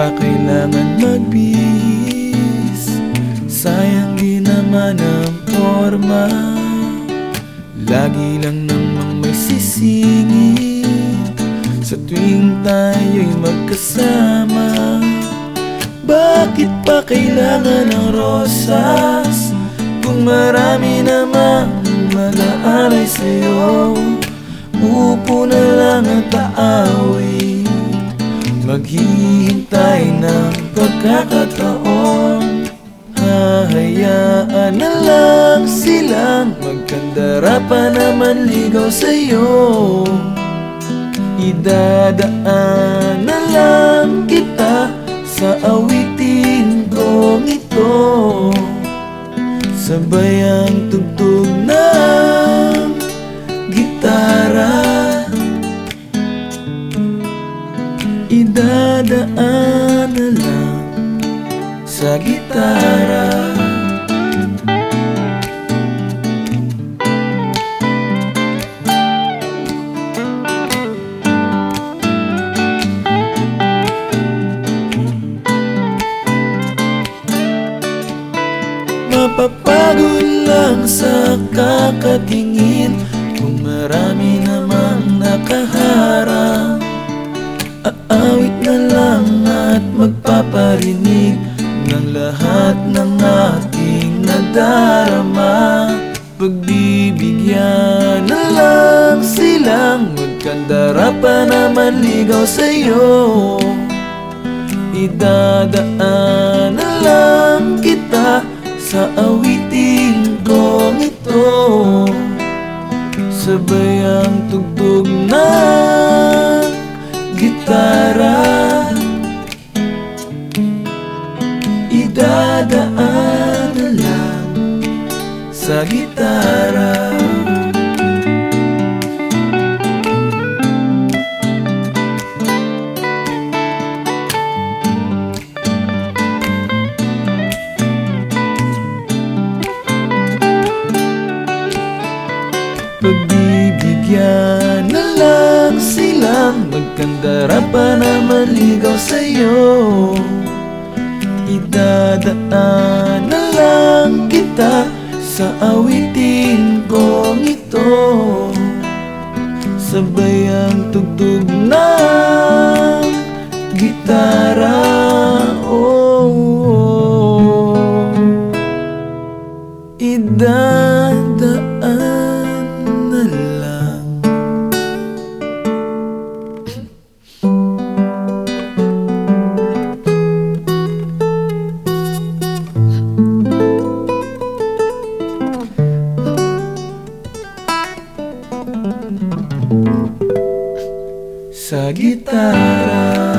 pa kailangan magbihis. Sayang di naman ang forma Lagi lang namang may sisingit Sa tuwing tayo'y magkasama Bakit pa kailangan ng rosas? Kung marami namang mag-aalay sa'yo Upo na lang at aawit Maghihintay ng pagkakataon. Hahayaan na lang silang Magkandara pa naman ligaw sa'yo. Idadaan na lang kita Sa awitin kong ito Sabay ang tugtog ng Idadaan na lang sa gitara. Mapapagod lang sa kakatingin Kung marami namang nakaharang at magpaparinig Ng lahat ng ating nadarama. Pagbibigyan na lang silang Magkandara pa naman ligaw sa'yo. Idadaan na lang kita Sa awitin kong ito. Sabay sa gitara. Pagbibigyan na lang silang Magkandara pa naman ligaw sa'yo. Idadaan na lang kita Sa awitin kong ito. Sabay ang tugtog ng gitara Sa gitara